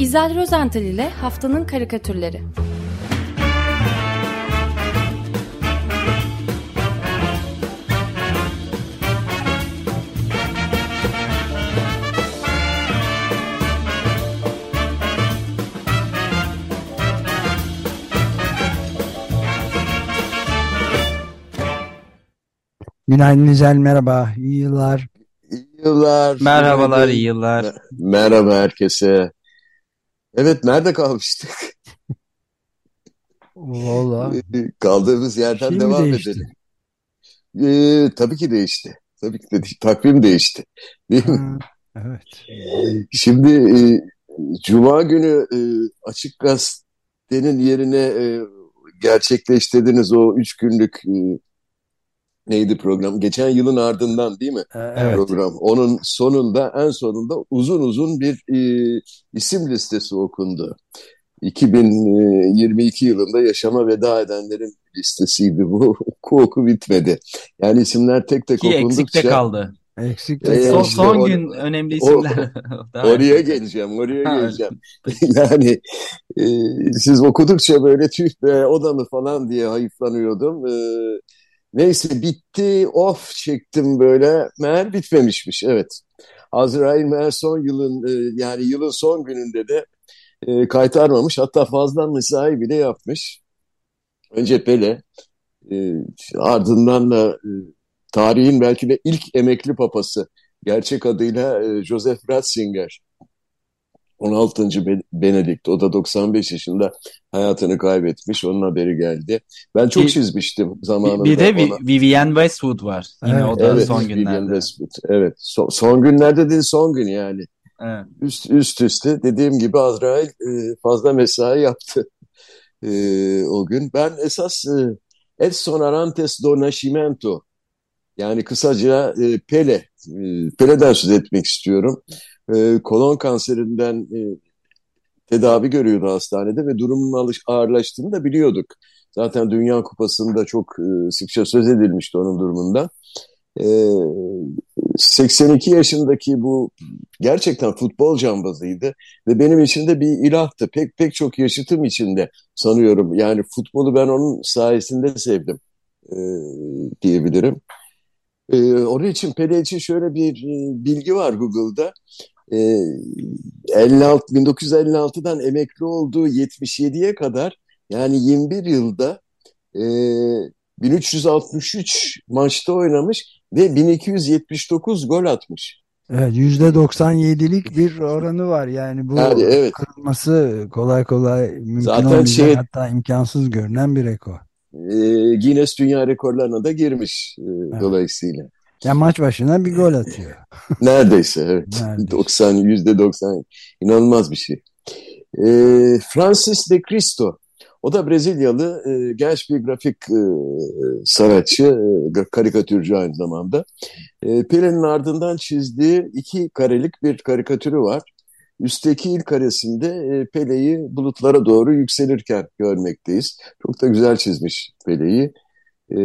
İzel Rozental ile Haftanın Karikatürleri Günaydın İzel, merhaba, iyi yıllar. İyi yıllar. Merhabalar, iyi yıllar. Merhaba herkese. Evet, nerede kalmıştık? Valla Kaldığımız yerden şey devam edelim. Ee, tabii ki değişti. Tabii ki de takvim değişti. Değil mi? Ha, evet. Şimdi e, Cuma günü e, Açık Gazete'nin yerine e, gerçekleştirdiğiniz o üç günlük e, neydi program? Geçen yılın ardından değil mi? Ee, Evet. program. Onun sonunda en sonunda uzun uzun bir e, isim listesi okundu. 2022 yılında yaşama veda edenlerin listesiydi bu. Oku oku bitmedi. Yani isimler tek tek Ki eksikte okundukça kaldı. Eksik Ee, Son, işte son o- gün önemli o- isimler. Daha oraya geleceğim, oraya Ha, geleceğim. Yani e, siz okudukça böyle tüh be o da mı falan diye hayıflanıyordum. E, neyse bitti, of çektim böyle. Meğer bitmemişmiş, evet. Azrail meğer son yılın e, yani yılın son gününde de e, kaytarmamış. Hatta fazla mesai bile yapmış. Önce Pele, e, ardından da tarihin belki de ilk emekli papası. Gerçek adıyla Joseph Ratzinger. 16. Be- Benedikt. O da 95 yaşında hayatını kaybetmiş. Onun haberi geldi. Ben çok Bir- çizmiştim zamanında bir de ona. Vi- Vivienne Westwood var. Yine Evet, o da Evet, son günlerde. Westwood. Evet. Son, son günlerde değil son gün yani. Evet. Üst, üst üste dediğim gibi Azrail e, fazla mesai yaptı e, o gün. Ben esas e, Edson Arantes do Nascimento yani kısaca e, Pele, e, Pele'den söz etmek istiyorum. E, kolon kanserinden e, tedavi görüyordu hastanede ve durumunun alış- ağırlaştığını da biliyorduk. Zaten Dünya Kupası'nda çok e, sıkça söz edilmişti onun durumundan. E, 82 yaşındaki bu gerçekten futbol cambazıydı ve benim için de bir ilahtı. Pek pek çok yaşıtım içinde sanıyorum. Yani futbolu ben onun sayesinde sevdim e, diyebilirim. E, onun için Pele için şöyle bir e, bilgi var Google'da. E, 56 1956'dan emekli olduğu 77'ye kadar yani 21 yılda e, 1363 maçta oynamış ve 1279 gol atmış. Evet, %97'lik bir oranı var. Yani bu Yani evet. kırılması kolay kolay mümkün Zaten olmayan şey- hatta imkansız görünen bir rekor. E, Guinness Dünya Rekorlarına da girmiş e, Evet. dolayısıyla. Yani maç başına bir gol atıyor. Neredeyse evet. Neredeyse. 90 yüzde 90 inanılmaz bir şey. E, Francis de Cristo o da Brezilyalı e, genç bir grafik e, sanatçı, e, karikatürcü aynı zamanda. E, Pele'nin ardından çizdiği iki karelik bir karikatürü var. Üstteki ilk karesinde e, Pele'yi bulutlara doğru yükselirken görmekteyiz. Çok da güzel çizmiş Pele'yi. E,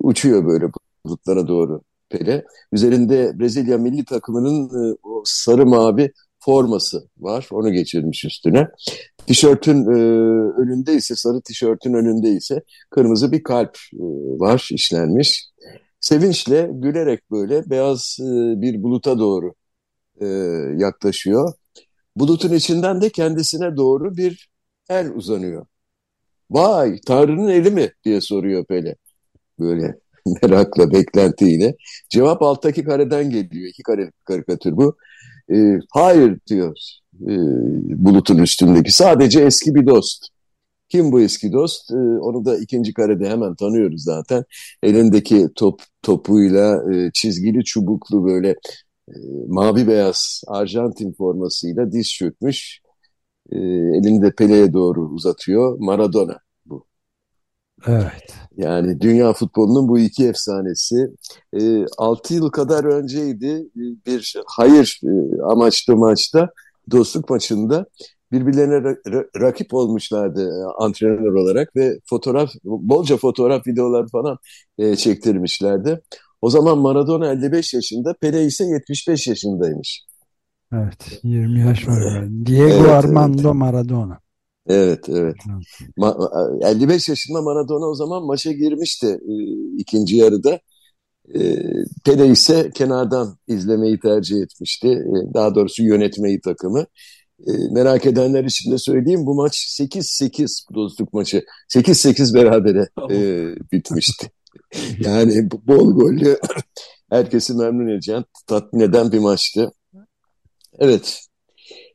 uçuyor böyle bulutlara doğru Pele. Üzerinde Brezilya milli takımının e, o sarı mavi forması var. Onu geçirmiş üstüne. Tişörtün e, önünde ise sarı tişörtün önünde ise kırmızı bir kalp e, var işlenmiş. Sevinçle gülerek böyle beyaz e, bir buluta doğru e, yaklaşıyor. Bulutun içinden de kendisine doğru bir el uzanıyor. Vay Tanrı'nın eli mi diye soruyor Pele. Böyle merakla beklentiyle. Cevap alttaki kareden geliyor. İki kare karikatür bu. E, hayır diyor e, bulutun üstündeki. Sadece eski bir dost. Kim bu eski dost? E, onu da ikinci karede hemen tanıyoruz zaten. Elindeki top topuyla e, çizgili çubuklu böyle e, mavi beyaz Arjantin formasıyla diz çökmüş. E, elini de Pele'ye doğru uzatıyor. Maradona. Evet. Yani dünya futbolunun bu iki efsanesi. E, 6 yıl kadar önceydi bir hayır e, amaçlı maçta, dostluk maçında birbirlerine ra- ra- rakip olmuşlardı e, antrenör olarak ve fotoğraf, bolca fotoğraf, videolar falan e, çektirmişlerdi. O zaman Maradona 55 yaşında, Pele ise 75 yaşındaymış. Evet 20 yaş var. Diego Evet, Armando evet. Maradona. Evet, evet. Ma- 55 yaşında Maradona o zaman maça girmişti e, ikinci yarıda. E, Pele ise kenardan izlemeyi tercih etmişti. E, daha doğrusu yönetmeyi takımı. E, merak edenler için de söyleyeyim bu maç 8-8 dostluk maçı. 8-8 berabere e, bitmişti. Yani bol gollü herkesi memnun edeceğin, tatmin eden bir maçtı. Evet.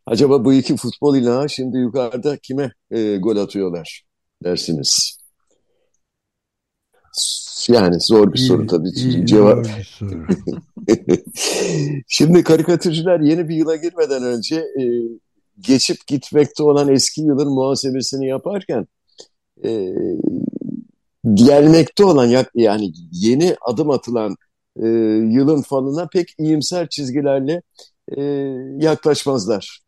Acaba bu iki futbol ilahı şimdi yukarıda kime e, gol atıyorlar dersiniz? Yani zor bir soru İyi- tabii. iyi, Cevap. bir soru. Şimdi karikatürcüler yeni bir yıla girmeden önce e, geçip gitmekte olan eski yılın muhasebesini yaparken e, gelmekte olan yani yeni adım atılan e, yılın falına pek iyimser çizgilerle e, yaklaşmazlar.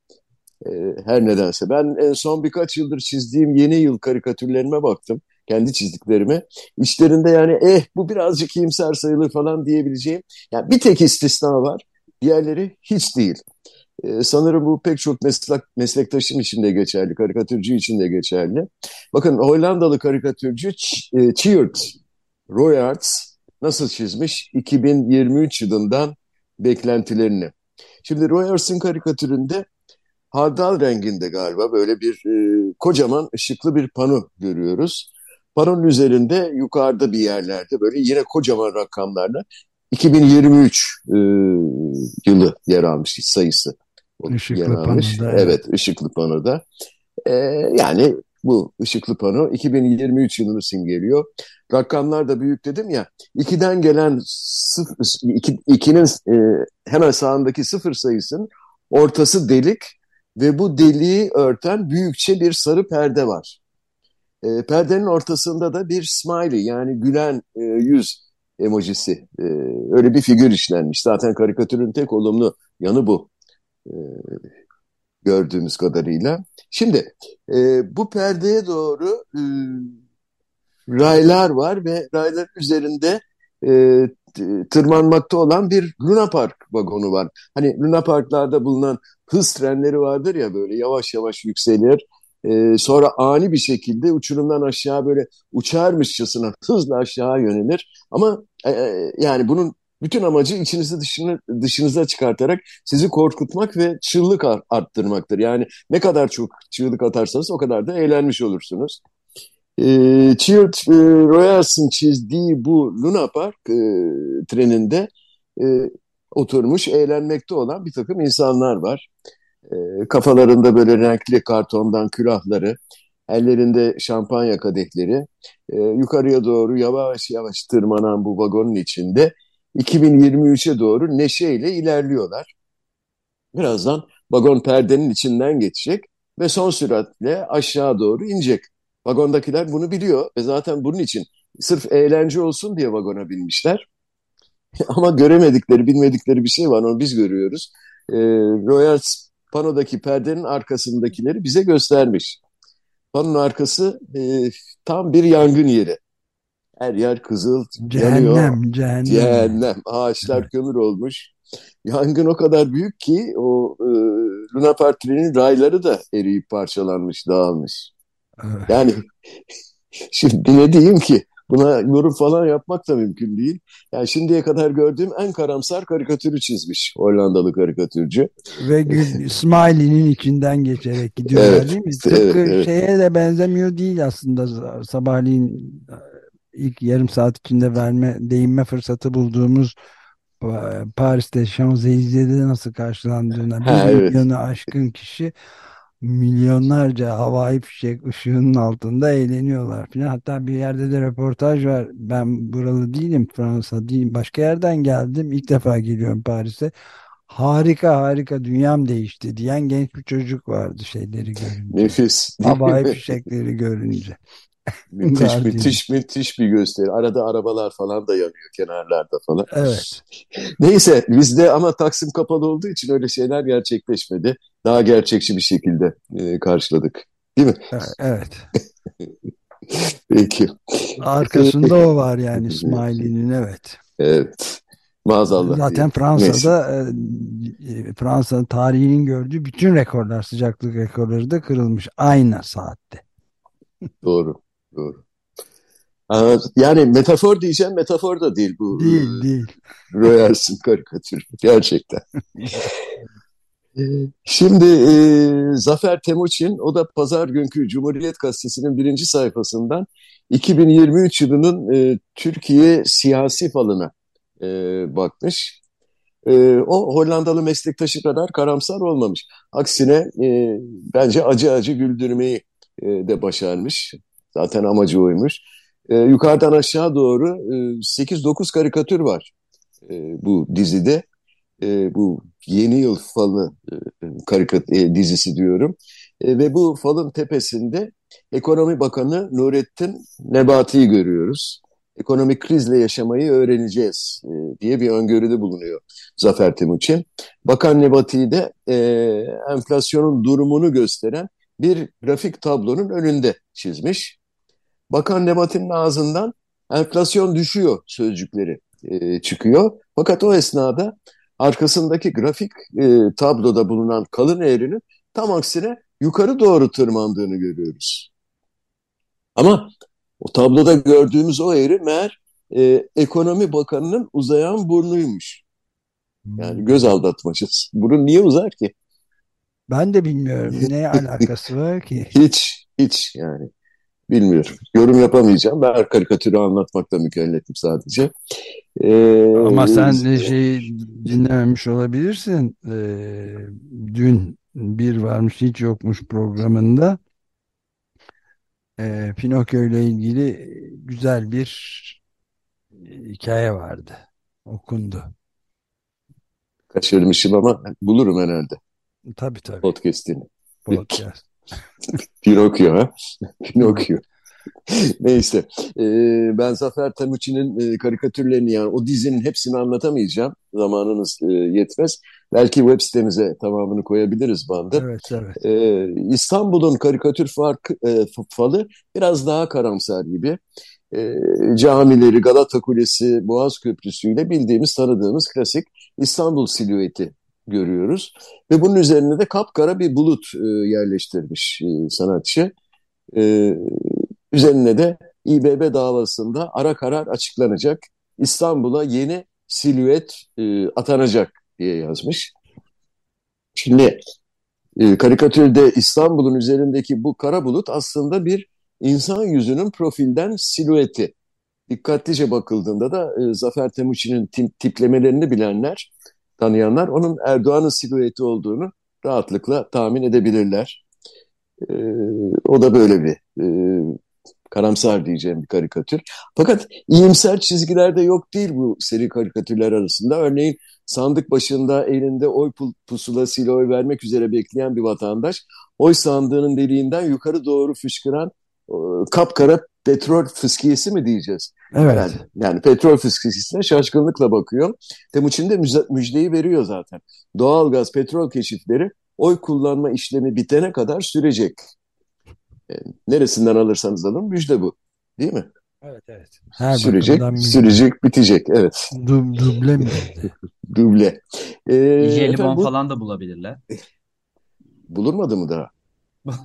E, her nedense. Ben en son birkaç yıldır çizdiğim yeni yıl karikatürlerime baktım. Kendi çizdiklerime. İçlerinde yani eh bu birazcık iyimser sayılır falan diyebileceğim. Yani bir tek istisna var. Diğerleri hiç değil. Ee, sanırım bu pek çok meslek, meslektaşım için de geçerli, karikatürcü için de geçerli. Bakın Hollandalı karikatürcü Ch- e, Tjeerd Royaerts nasıl çizmiş 2023 yılından beklentilerini. Şimdi Royaerts'in karikatüründe hardal renginde galiba böyle bir e, kocaman ışıklı bir pano görüyoruz. Panonun üzerinde yukarıda bir yerlerde böyle yine kocaman rakamlarla 2023 e, yılı yer almış sayısı. Işıklı yer almış. panoda, Evet. evet. ışıklı panoda. E, yani bu ışıklı pano 2023 yılını simgeliyor. Rakamlar da büyük dedim ya. 2'den gelen sıfır, iki, ikinin e, hemen sağındaki sıfır sayısının ortası delik ve bu deliği örten büyükçe bir sarı perde var. E, perdenin ortasında da bir smiley yani gülen e, yüz emojisi. E, öyle bir figür işlenmiş. Zaten karikatürün tek olumlu yanı bu. E, gördüğümüz kadarıyla. Şimdi e, bu perdeye doğru e, raylar var ve rayların üzerinde e, tırmanmakta olan bir Luna Park vagonu var. Hani Luna Parklarda bulunan hız trenleri vardır ya böyle yavaş yavaş yükselir. E, sonra ani bir şekilde uçurumdan aşağı böyle uçarmışçasına hızla aşağı yönelir. Ama e, e, yani bunun bütün amacı içinizi dışını, dışınıza çıkartarak sizi korkutmak ve çığlık ar- arttırmaktır. Yani ne kadar çok çığlık atarsanız o kadar da eğlenmiş olursunuz. E, Chilled e, Royals'ın çizdiği bu Luna Park e, treninde e, oturmuş eğlenmekte olan bir takım insanlar var. E, kafalarında böyle renkli kartondan külahları, ellerinde şampanya kadehleri, e, yukarıya doğru yavaş yavaş tırmanan bu vagonun içinde 2023'e doğru neşeyle ilerliyorlar. Birazdan vagon perdenin içinden geçecek ve son süratle aşağı doğru inecek. Vagondakiler bunu biliyor ve zaten bunun için sırf eğlence olsun diye vagona binmişler. Ama göremedikleri, bilmedikleri bir şey var, onu biz görüyoruz. E, Royals panodaki perdenin arkasındakileri bize göstermiş. Panonun arkası e, tam bir yangın yeri. Her yer kızıl, yanıyor. Cehennem, cehennem. Cehennem. Ağaçlar kömür olmuş. Yangın o kadar büyük ki o e, Luna Park rayları da eriyip parçalanmış, dağılmış. Evet. Yani şimdi ne diyeyim ki? Buna yorum falan yapmak da mümkün değil. Yani şimdiye kadar gördüğüm en karamsar karikatürü çizmiş Hollandalı karikatürcü. Ve Smiley'nin içinden geçerek gidiyorlar Evet, değil mi? Tıpkı evet, evet. şeye de benzemiyor değil aslında. Sabahleyin ilk yarım saat içinde verme, değinme fırsatı bulduğumuz e, Paris'te Champs-Élysées nasıl karşılandığına bir Ha, evet. milyonu aşkın kişi milyonlarca havai fişek ışığının altında eğleniyorlar falan. Hatta bir yerde de röportaj var. Ben buralı değilim, Fransa değilim. Başka yerden geldim. İlk defa geliyorum Paris'e. Harika harika dünyam değişti diyen genç bir çocuk vardı şeyleri görünce. Nefis. Havai fişekleri görünce. Müthiş, müthiş, müthiş bir gösteri. Arada arabalar falan da yanıyor kenarlarda falan. Evet. Neyse bizde ama Taksim kapalı olduğu için öyle şeyler gerçekleşmedi. Daha gerçekçi bir şekilde e, karşıladık. Değil mi? Evet. Peki. Arkasında o var yani Smiley'nin evet. Evet. Maazallah. Zaten. Fransa'da e, e, Fransa tarihinin gördüğü bütün rekorlar sıcaklık rekorları da kırılmış aynı saatte. Doğru. Doğru. Yani metafor diyeceğim, metafor da değil bu. Değil değil. Royars'ın karikatürü. Gerçekten. Ee, Şimdi e, Zafer Temuçin, o da pazar günkü Cumhuriyet Gazetesi'nin birinci sayfasından 2023 yılının e, Türkiye siyasi falına e, bakmış. E, o Hollandalı meslektaşı kadar karamsar olmamış. Aksine e, bence acı acı güldürmeyi e, de başarmış. Zaten amacı oymuş. E, yukarıdan aşağı doğru e, 8-9 karikatür var e, bu dizide. E, bu Yeni Yıl Falı e, karikat e, dizisi diyorum. E, ve bu falın tepesinde Ekonomi Bakanı Nurettin Nebati'yi görüyoruz. Ekonomik krizle yaşamayı öğreneceğiz e, diye bir öngörüde bulunuyor Zafer Timuçin. Bakan Nebati'yi de e, enflasyonun durumunu gösteren bir grafik tablonun önünde çizmiş. Bakan Nebati'nin ağzından enflasyon düşüyor sözcükleri e, çıkıyor. Fakat o esnada arkasındaki grafik e, tabloda bulunan kalın eğrinin tam aksine yukarı doğru tırmandığını görüyoruz. Ama o tabloda gördüğümüz o eğri meğer e, ekonomi bakanının uzayan burnuymuş. Yani göz aldatmacası. Burun niye uzar ki? Ben de bilmiyorum ne alakası var ki. Hiç, hiç yani. Bilmiyorum. Yorum yapamayacağım. Ben karikatürü anlatmakla mükellefim sadece. Ee, Ama sen de şey dinlememiş olabilirsin. Ee, dün bir varmış hiç yokmuş programında e, Pinokyo ile ilgili güzel bir hikaye vardı. Okundu. kaçırmışım ama bulurum herhalde Tabii tabii. podcast'ini. Podcast. Pinokyo ha? Pinokyo. Neyse. Ee, ben Zafer Temuçin'in e, karikatürlerini yani o dizinin hepsini anlatamayacağım. Zamanınız e, yetmez. Belki web sitemize tamamını koyabiliriz bandı. Evet evet. Ee, İstanbul'un karikatür farkı, e, falı biraz daha karamsar gibi. Ee, camileri, Galata Kulesi, Boğaz Köprüsü ile bildiğimiz, tanıdığımız klasik İstanbul silüeti görüyoruz. Ve bunun üzerine de kapkara bir bulut e, yerleştirmiş e, sanatçı. E, üzerine de İBB davasında ara karar açıklanacak. İstanbul'a yeni silüet atanacak diye yazmış. Şimdi karikatürde İstanbul'un üzerindeki bu kara bulut aslında bir insan yüzünün profilden silüeti. Dikkatlice bakıldığında da e, Zafer Temuçin'in tip, tiplemelerini bilenler, tanıyanlar onun Erdoğan'ın silüeti olduğunu rahatlıkla tahmin edebilirler. E, o da böyle bir e, karamsar diyeceğim bir karikatür. Fakat iyimser çizgiler de yok değil bu seri karikatürler arasında. Örneğin sandık başında elinde oy pusulasıyla oy vermek üzere bekleyen bir vatandaş oy sandığının deliğinden yukarı doğru fışkıran kapkara petrol fıskiyesi mi diyeceğiz? Evet. Yani, yani petrol fıskiyesine şaşkınlıkla bakıyor. Temuçin de müjdeyi veriyor zaten. Doğalgaz, petrol keşifleri oy kullanma işlemi bitene kadar sürecek. Yani neresinden alırsanız alın müjde bu. Değil mi? Evet evet. Her sürecek, sürecek, bitecek. Evet. Du duble mi? duble. Ee, Jelibon bu... falan da bulabilirler. Bulunmadı mı daha?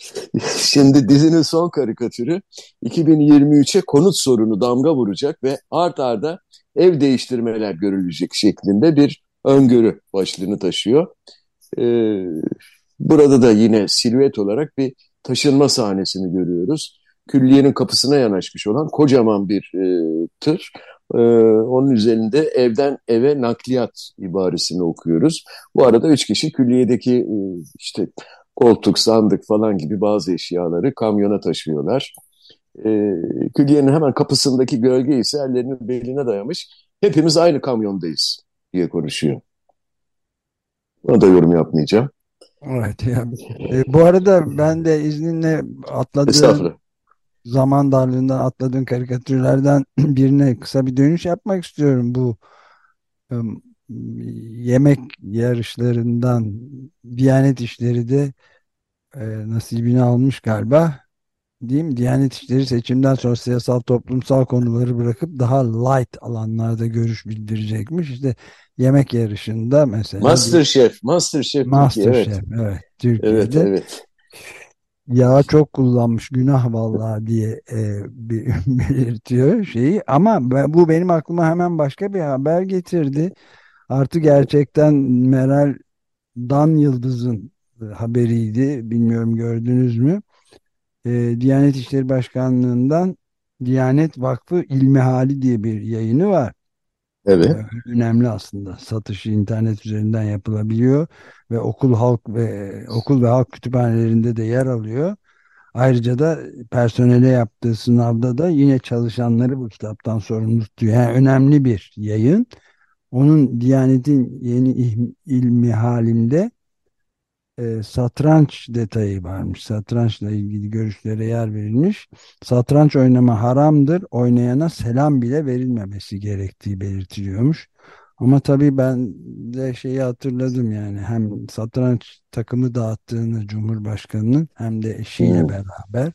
Şimdi dizinin son karikatürü 2023'e konut sorunu damga vuracak ve art arda ev değiştirmeler görülecek şeklinde bir öngörü başlığını taşıyor. Ee, burada da yine silüet olarak bir taşınma sahnesini görüyoruz. Külliyenin kapısına yanaşmış olan kocaman bir e, tır. Ee, onun üzerinde evden eve nakliyat ibaresini okuyoruz. Bu arada üç kişi külliyedeki e, işte koltuk, sandık falan gibi bazı eşyaları kamyona taşıyorlar. E, külliyenin hemen kapısındaki gölge ise ellerinin beline dayamış. Hepimiz aynı kamyondayız diye konuşuyor. Ona da yorum yapmayacağım. Evet. Yani, e, bu arada ben de izninle atladığım zaman darlığından atladığım karikatürlerden birine kısa bir dönüş yapmak istiyorum. Bu yemek yarışlarından Diyanet İşleri de e, nasibini almış galiba. diyeyim Diyanet İşleri seçimden sonra siyasal toplumsal konuları bırakıp daha light alanlarda görüş bildirecekmiş. İşte yemek yarışında mesela. Masterchef, Masterchef Masterchef, evet. evet. Türkiye'de. Evet, evet. Yağ çok kullanmış günah vallahi diye e, belirtiyor şeyi ama bu benim aklıma hemen başka bir haber getirdi. Artı gerçekten Meral Dan Yıldız'ın haberiydi. Bilmiyorum gördünüz mü? e, Diyanet İşleri Başkanlığı'ndan Diyanet Vakfı İlmihali diye bir yayını var. Evet. Ee, önemli aslında. Satışı internet üzerinden yapılabiliyor ve okul halk ve okul ve halk kütüphanelerinde de yer alıyor. Ayrıca da personele yaptığı sınavda da yine çalışanları bu kitaptan sorumlu tutuyor. Yani önemli bir yayın. Onun Diyanet'in yeni ilmi halinde e, satranç detayı varmış. Satrançla ilgili görüşlere yer verilmiş. Satranç oynama haramdır. Oynayana selam bile verilmemesi gerektiği belirtiliyormuş. Ama tabii ben de şeyi hatırladım yani hem satranç takımı dağıttığını Cumhurbaşkanı'nın hem de eşiyle beraber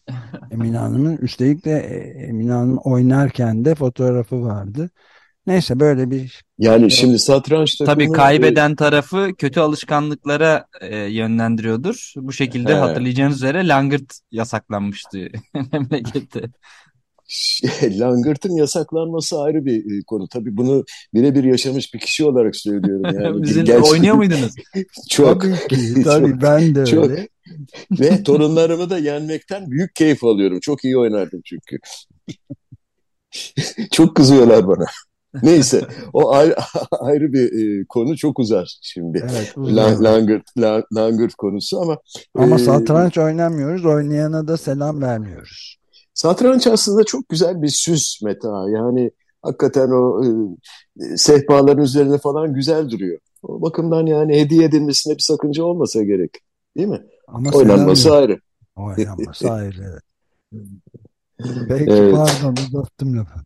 Emine Hanım'ın üstelik de e, Emine Hanım oynarken de fotoğrafı vardı. Neyse böyle bir yani şimdi satranç takımı tabii kaybeden tarafı kötü alışkanlıklara e, yönlendiriyordur. Bu şekilde He. hatırlayacağınız üzere langırt yasaklanmıştı memlekette. Langırt'ın yasaklanması ayrı bir e, konu. Tabii bunu birebir yaşamış bir kişi olarak söylüyorum. Yani Bizim Gerçekten... oynuyor muydunuz? çok. Tabii ki. Tabii ben de çok. öyle. Ve torunlarımı da yenmekten büyük keyif alıyorum. Çok iyi oynardım çünkü. çok kızıyorlar bana. Neyse o ayrı, ayrı bir e, konu çok uzar şimdi. Evet, uzar. Langırt, Langırt konusu ama. Ama e, satranç oynamıyoruz oynayana da selam vermiyoruz. Satranç aslında çok güzel bir süs meta yani hakikaten o e, sehpaların üzerine falan güzel duruyor. O bakımdan yani hediye edilmesine bir sakınca olmasa gerek değil mi? Ama Oynanması ayrı. Oynanması ayrı evet. Peki evet. pardon uzattım lafı.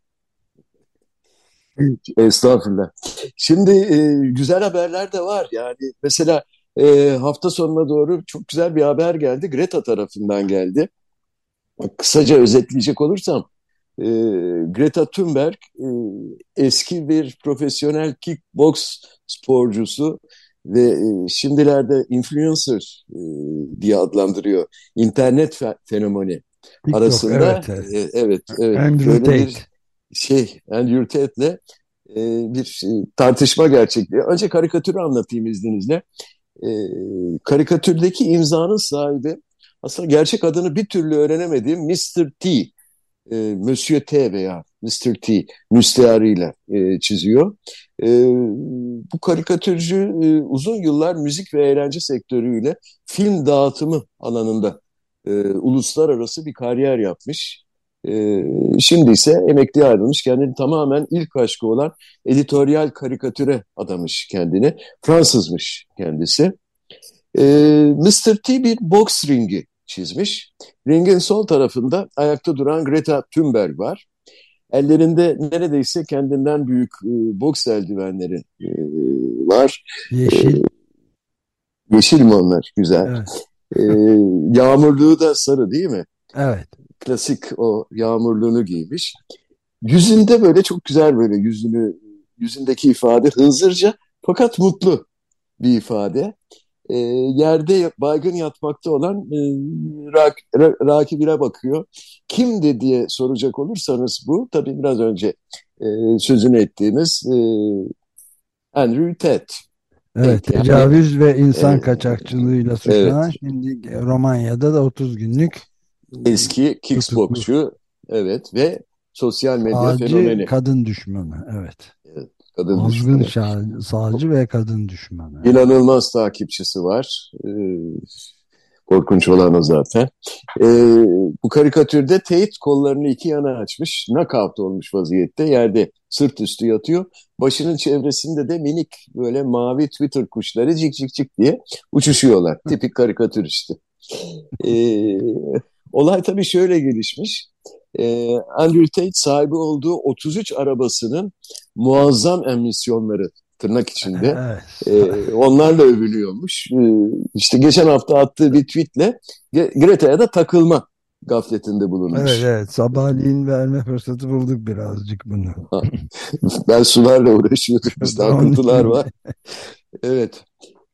Estağfurullah. Şimdi e, güzel haberler de var. Yani mesela e, hafta sonuna doğru çok güzel bir haber geldi. Greta tarafından geldi. Kısaca özetleyecek olursam e, Greta Thunberg e, eski bir profesyonel kickbox sporcusu ve e, şimdilerde influencer e, diye adlandırıyor. İnternet fe fenomeni TikTok, arasında evet evet, e, evet, evet Andrew Tate. Bir, şey Andrew Tate'le e, bir e, tartışma gerçekliği. Önce karikatürü anlatayım izninizle. E, karikatürdeki imzanın sahibi aslında gerçek adını bir türlü öğrenemediğim Mr. T, e, Monsieur T veya Mr. T müstearıyla e, çiziyor. E, bu karikatürcü e, uzun yıllar müzik ve eğlence sektörüyle film dağıtımı alanında e, uluslararası bir kariyer yapmış. Ee, şimdi ise emekliye ayrılmış. Kendini tamamen ilk aşkı olan editoryal karikatüre adamış kendini. Fransızmış kendisi. Ee, Mr. T bir boks ringi çizmiş. Ringin sol tarafında ayakta duran Greta Thunberg var. Ellerinde neredeyse kendinden büyük e, boks eldivenleri e, var. Yeşil. E, yeşil mi onlar? Güzel. Evet. E, yağmurluğu da sarı değil mi? Evet klasik o yağmurluğunu giymiş. Yüzünde böyle çok güzel böyle yüzünü yüzündeki ifade hızırca fakat mutlu bir ifade. E, yerde baygın yatmakta olan e, rak, ra, rakibine bakıyor. Kimdi diye soracak olursanız bu tabii biraz önce e, sözünü ettiğimiz e, Andrew Tate. Evet, tecavüz ve insan e, kaçakçılığıyla suçlanan evet. şimdi Romanya'da da 30 günlük Eski kickboksçu evet ve sosyal medya sağcı fenomeni. kadın düşmanı evet. evet kadın Azgın düşmanı. sağcı ve kadın düşmanı. İnanılmaz takipçisi var. Ee, korkunç olan o zaten. Ee, bu karikatürde Tate kollarını iki yana açmış. Knockout olmuş vaziyette. Yerde sırt üstü yatıyor. Başının çevresinde de minik böyle mavi Twitter kuşları cik cik cik diye uçuşuyorlar. Tipik karikatür işte. Ee, Olay tabii şöyle gelişmiş. Ee, Andrew Tate sahibi olduğu 33 arabasının muazzam emisyonları tırnak içinde e, onlarla övülüyormuş. E, işte geçen hafta attığı bir tweetle Greta'ya da takılma gafletinde bulunmuş. Evet evet sabahleyin verme fırsatı bulduk birazcık bunu. ben sularla uğraşıyordum. Bizde akıntılar var. Evet.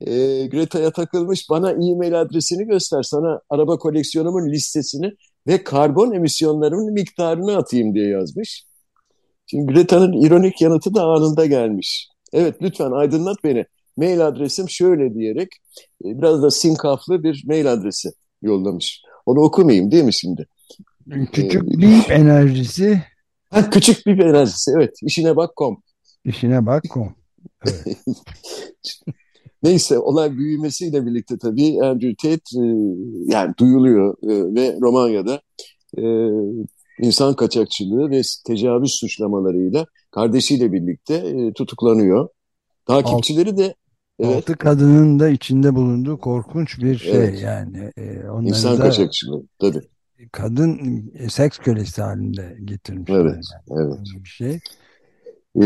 E, Greta'ya takılmış bana e-mail adresini göster sana araba koleksiyonumun listesini ve karbon emisyonlarımın miktarını atayım diye yazmış. Şimdi Greta'nın ironik yanıtı da anında gelmiş. Evet lütfen aydınlat beni. Mail adresim şöyle diyerek e, biraz da sinkaflı bir mail adresi yollamış. Onu okumayayım değil mi şimdi? Küçük ee, bir enerjisi. Ha, küçük bir enerjisi evet. İşine bak kom. İşine bak kom. Evet. Neyse olay büyümesiyle birlikte tabii Andrew Tate e, yani duyuluyor e, ve Romanya'da e, insan kaçakçılığı ve tecavüz suçlamalarıyla kardeşiyle birlikte e, tutuklanıyor. Takipçileri de evet. Altı kadının da içinde bulunduğu korkunç bir şey evet. yani. E, İnsan kaçakçılığı tabii. Kadın e, seks kölesi halinde getirmiş. Evet, yani. evet. Bir şey. E,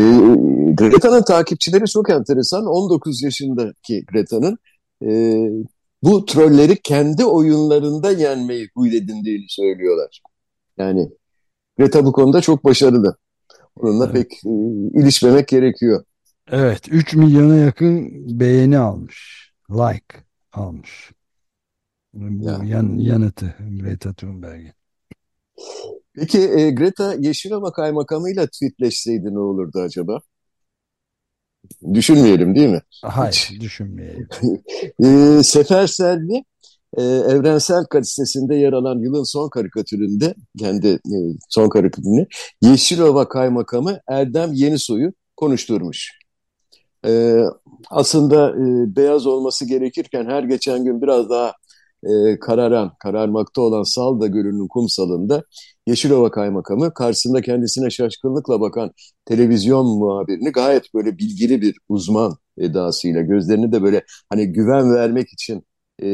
Greta'nın takipçileri çok enteresan. 19 yaşındaki Greta'nın e, bu trolleri kendi oyunlarında yenmeyi huy edindiğini söylüyorlar. Yani Greta bu konuda çok başarılı. Onunla evet. pek e, ilişmemek gerekiyor. Evet, 3 milyona yakın beğeni almış. Like almış. Bu ya. yan, yanıtı Greta Thunberg'in. Peki e, Greta Yeşilova kaymakamıyla tweetleşseydi ne olurdu acaba? Düşünmeyelim değil mi? Hayır, Hiç. düşünmeyelim. e, Sefer Selvi e, Evrensel Gazetesi'nde yer alan yılın son karikatüründe, kendi e, son karikatürünü Yeşilova Kaymakamı Erdem Yenisoy'u konuşturmuş. E, aslında e, beyaz olması gerekirken her geçen gün biraz daha e, kararan, kararmakta olan Salda Gölü'nün kumsalında Yeşilova Kaymakamı karşısında kendisine şaşkınlıkla bakan televizyon muhabirini gayet böyle bilgili bir uzman edasıyla gözlerini de böyle hani güven vermek için e,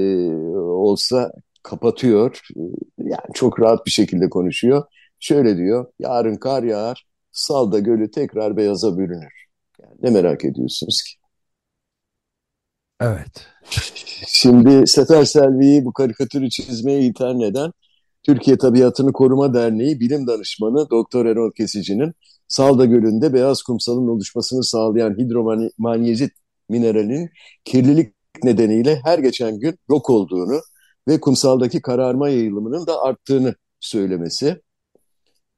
olsa kapatıyor. Yani çok rahat bir şekilde konuşuyor. Şöyle diyor, yarın kar yağar, Salda Gölü tekrar beyaza bürünür. Yani ne merak ediyorsunuz ki? Evet. Şimdi Sefer Selvi'yi bu karikatürü çizmeye itham eden Türkiye Tabiatını Koruma Derneği bilim danışmanı Doktor Erol Kesici'nin Salda Gölü'nde beyaz kumsalın oluşmasını sağlayan hidromanyezit mineralin kirlilik nedeniyle her geçen gün yok olduğunu ve kumsaldaki kararma yayılımının da arttığını söylemesi.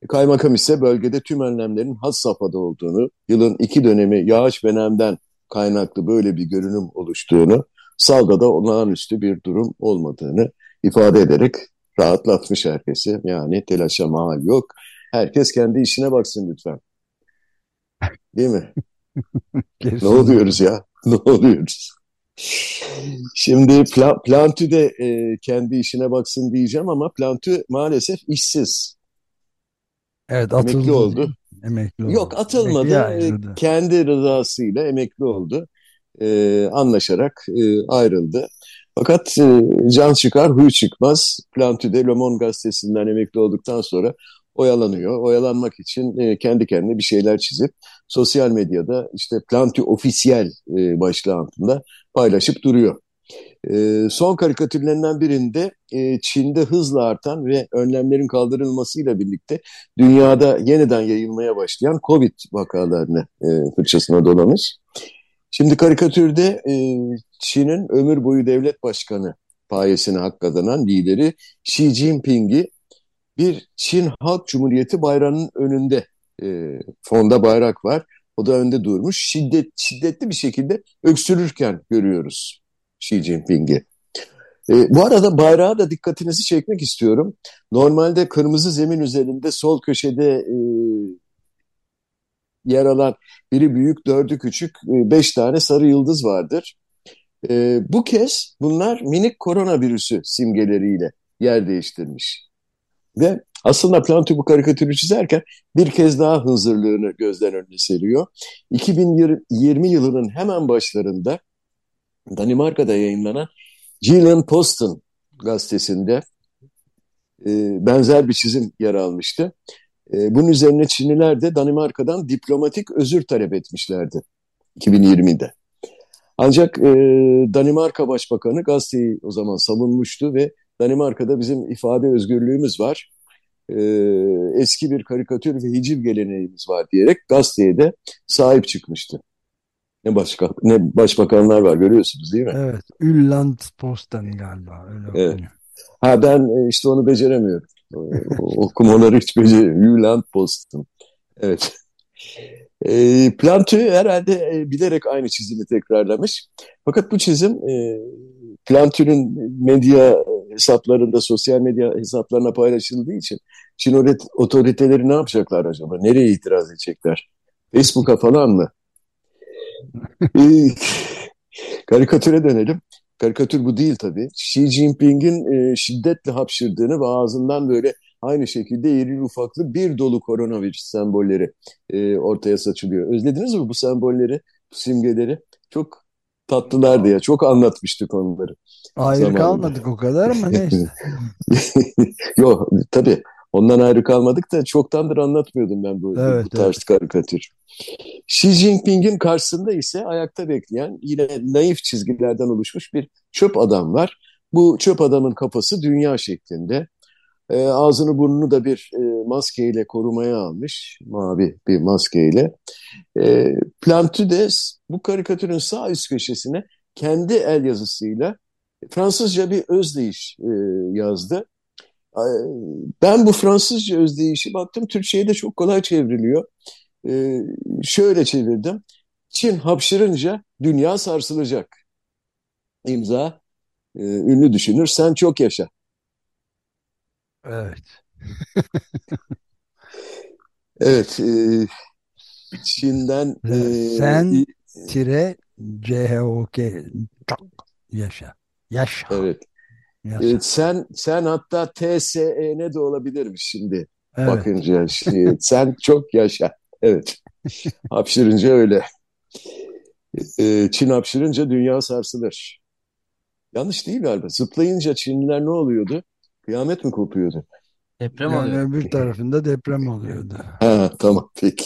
Kaymakam ise bölgede tüm önlemlerin has safhada olduğunu, yılın iki dönemi yağış ve nemden kaynaklı böyle bir görünüm oluştuğunu, salgada olağanüstü bir durum olmadığını ifade ederek rahatlatmış herkesi. Yani telaşa mahal yok. Herkes kendi işine baksın lütfen. Değil mi? ne oluyoruz ya? Ne oluyoruz? Şimdi Pla Plantü de e, kendi işine baksın diyeceğim ama Plantü maalesef işsiz. Evet atıldı. Emekli oldu. Emekli oldu. Yok atılmadı. Emekli kendi rızasıyla emekli oldu. E, anlaşarak e, ayrıldı. Fakat e, can çıkar, huy çıkmaz. Plantü de Le Monde gazetesinden emekli olduktan sonra oyalanıyor. Oyalanmak için e, kendi kendine bir şeyler çizip sosyal medyada işte Plantü Ofisiyel e, başlığı altında paylaşıp duruyor. E, son karikatürlerinden birinde e, Çin'de hızla artan ve önlemlerin kaldırılmasıyla birlikte dünyada yeniden yayılmaya başlayan Covid vakalarını e, fırçasına dolamış. Şimdi karikatürde e, Çin'in ömür boyu devlet başkanı payesine hak kazanan lideri Xi Jinping'i bir Çin Halk Cumhuriyeti bayrağının önünde e, fonda bayrak var. O da önde durmuş. Şiddet, şiddetli bir şekilde öksürürken görüyoruz Xi Jinping'i. E, bu arada bayrağa da dikkatinizi çekmek istiyorum. Normalde kırmızı zemin üzerinde sol köşede e, yer alan biri büyük, dördü küçük, e, beş tane sarı yıldız vardır. E, bu kez bunlar minik koronavirüsü simgeleriyle yer değiştirmiş. Ve aslında Plantu bu karikatürü çizerken bir kez daha hınzırlığını gözden önüne seriyor. 2020 yılının hemen başlarında Danimarka'da yayınlanan Jylland Posten gazetesinde e, benzer bir çizim yer almıştı. E, bunun üzerine Çinliler de Danimarka'dan diplomatik özür talep etmişlerdi 2020'de. Ancak e, Danimarka Başbakanı gazeteyi o zaman savunmuştu ve Danimarka'da bizim ifade özgürlüğümüz var. E, eski bir karikatür ve hiciv geleneğimiz var diyerek gazeteye de sahip çıkmıştı. Ne başka ne başbakanlar var görüyorsunuz değil mi? Evet. Ülland Posten galiba öyle Evet. okunuyor. Ha ben e, işte onu beceremiyorum. Okumaları hiç beceremiyorum. Ülland Posten. Evet. E, Plantü herhalde e, bilerek aynı çizimi tekrarlamış. Fakat bu çizim e, Plantü'nün medya hesaplarında, sosyal medya hesaplarına paylaşıldığı için Çin otoriteleri ne yapacaklar acaba? Nereye itiraz edecekler? Facebook'a falan mı? Karikatüre dönelim. Karikatür bu değil tabii. Xi Jinping'in e, şiddetle hapşırdığını ve ağzından böyle aynı şekilde iri ufaklı bir dolu koronavirüs sembolleri e, ortaya saçılıyor. Özlediniz mi bu sembolleri, bu simgeleri? Çok tatlılardı ya. Çok anlatmıştık onları. Ayrı Zamanında. kalmadık o kadar ama neyse. Yok tabii ondan ayrı kalmadık da çoktandır anlatmıyordum ben bu, Evet, bu tarz karikatür. Xi Jinping'in karşısında ise ayakta bekleyen yine naif çizgilerden oluşmuş bir çöp adam var. Bu çöp adamın kafası dünya şeklinde. E, ağzını burnunu da bir e, maskeyle korumaya almış. Mavi bir maskeyle. E, Plantu de bu karikatürün sağ üst köşesine kendi el yazısıyla Fransızca bir özdeyiş e, yazdı. Ben bu Fransızca özdeyişi baktım Türkçe'ye de çok kolay çevriliyor. E, şöyle çevirdim. Çin hapşırınca dünya sarsılacak. İmza e, ünlü düşünür sen çok yaşa. Evet. Evet e, Çin'den e, Sen tire CHOK çok yaşa. Yaşa. evet Yaşa. E, sen sen hatta TSEN de olabilirmiş şimdi Evet. bakınca şey, sen çok yaşa. Evet. Hapşırınca öyle. E, Çin hapşırınca dünya sarsılır. Yanlış değil galiba. Zıplayınca Çinliler ne oluyordu? Kıyamet mi kopuyordu? Deprem Yani oluyor. öbür tarafında deprem oluyordu. Ha, tamam peki.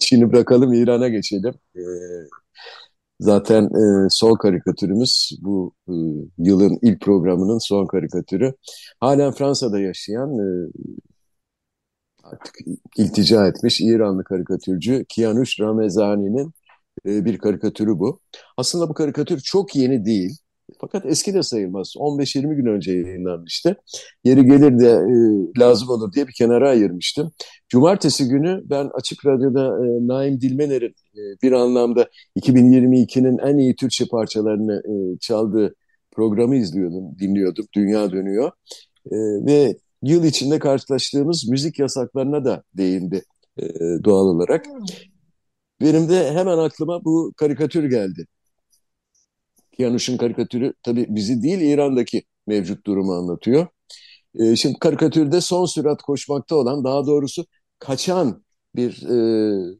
Çin'i bırakalım İran'a geçelim. Ee, zaten e, son karikatürümüz bu e, yılın ilk programının son karikatürü. Halen Fransa'da yaşayan e, artık iltica etmiş İranlı karikatürcü Kianush Ramezani'nin e, bir karikatürü bu. Aslında bu karikatür çok yeni değil. Fakat eski de sayılmaz. 15-20 gün önce yayınlanmıştı. Yeri gelir de e, lazım olur diye bir kenara ayırmıştım. Cumartesi günü ben Açık Radyo'da e, Naim Dilmener'in e, bir anlamda 2022'nin en iyi Türkçe parçalarını e, çaldığı programı izliyordum, dinliyordum. Dünya Dönüyor. E, ve yıl içinde karşılaştığımız müzik yasaklarına da değindi e, doğal olarak. Benim de hemen aklıma bu karikatür geldi. Kianuş'un karikatürü tabii bizi değil İran'daki mevcut durumu anlatıyor. E, şimdi karikatürde son sürat koşmakta olan daha doğrusu kaçan bir e,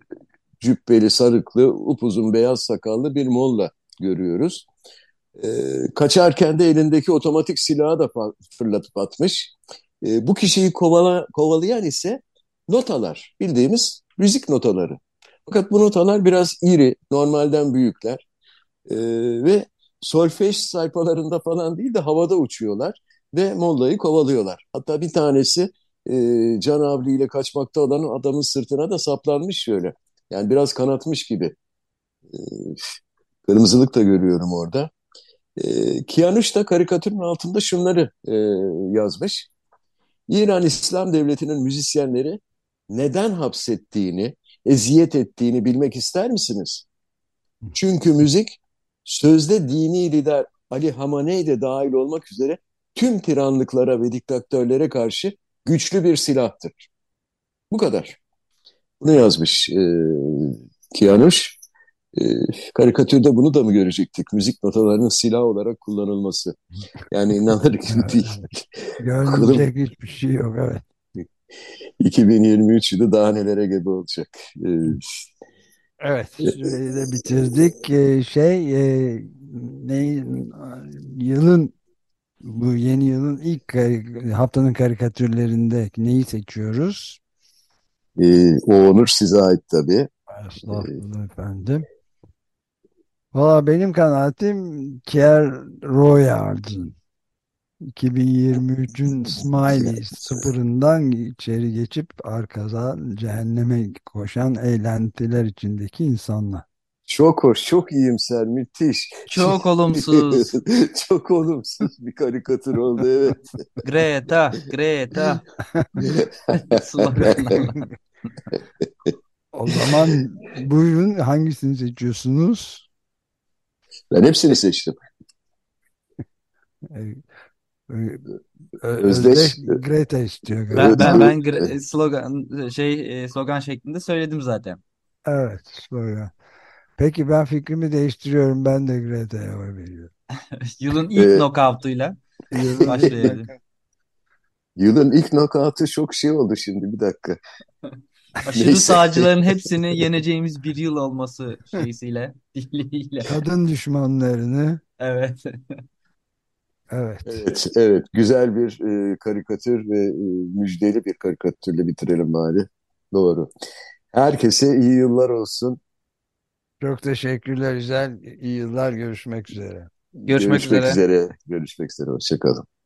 cübbeli, sarıklı, upuzun beyaz sakallı bir molla görüyoruz. E, kaçarken de elindeki otomatik silahı da fırlatıp atmış. E, bu kişiyi kovala, kovalayan ise notalar, bildiğimiz müzik notaları. Fakat bu notalar biraz iri, normalden büyükler E, ve solfej sayfalarında falan değil de havada uçuyorlar ve mollayı kovalıyorlar. Hatta bir tanesi e, Can Avli ile kaçmakta olan adamın sırtına da saplanmış şöyle. Yani biraz kanatmış gibi. E, kırmızılık da görüyorum orada. E, Kianuş da karikatürün altında şunları e, yazmış. İran İslam Devleti'nin müzisyenleri neden hapsettiğini, eziyet ettiğini bilmek ister misiniz? Çünkü müzik sözde dini lider Ali Hamaney de dahil olmak üzere tüm tiranlıklara ve diktatörlere karşı güçlü bir silahtır. Bu kadar. Bunu yazmış e, Kianuş. E, karikatürde bunu da mı görecektik? Müzik notalarının silah olarak kullanılması. Yani inanılır gibi değil. Görünecek hiçbir şey yok evet. 2023 yılı daha nelere gebe olacak. E, Evet. Süreyi de bitirdik. Ee, şey e, ne yılın bu yeni yılın ilk haftanın karikatürlerinde neyi seçiyoruz? e, o onur size ait tabii. Estağfurullah efendim. Valla benim kanaatim Kier Royard'ın. 2023'ün Smiley sıfırından içeri geçip arkadan cehenneme koşan eğlentiler içindeki insanlar. Çok hoş, çok iyimser, müthiş. Çok olumsuz. Çok olumsuz bir karikatür oldu, evet. Greta, Greta. O zaman buyurun hangisini seçiyorsunuz? Ben hepsini seçtim. Özdeş. Özdeş Greta istiyor Ben galiba. ben ben slogan şey e, slogan şeklinde söyledim zaten. Evet, sonra. Peki ben fikrimi değiştiriyorum. Ben de Greta'ya oy veriyorum. Yılın ilk Ee, knockout'uyla başlayalım. Yılın ilk knockout'u çok şey oldu şimdi, bir dakika. Aşırı Neyse. sağcıların hepsini yeneceğimiz bir yıl olması şeysiyle, diliyle. Kadın düşmanlarını Evet. Evet. Evet, evet. Güzel bir e, karikatür ve e, müjdeli bir karikatürle bitirelim bari. Doğru. Herkese iyi yıllar olsun. Çok teşekkürler. Güzel. İyi yıllar. Görüşmek üzere. Görüşmek üzere. üzere. Görüşmek üzere. Hoşçakalın.